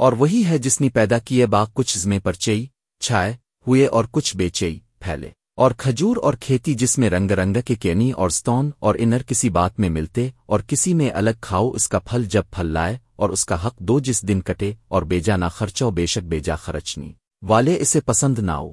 اور وہی ہے جس نے پیدا کیے باغ کچھ زمیں پرچئی چھائے، ہوئے اور کچھ بیچئی پھیلے۔ اور کھجور اور کھیتی جس میں رنگ رنگ کے کینی اور ستون اور انر کسی بات میں ملتے اور کسی میں الگ کھاؤ، اس کا پھل جب پھل لائے اور اس کا حق دو جس دن کٹے اور بیجا نہ خرچو، بے شک بیجا خرچنی والے اسے پسند نہ ہو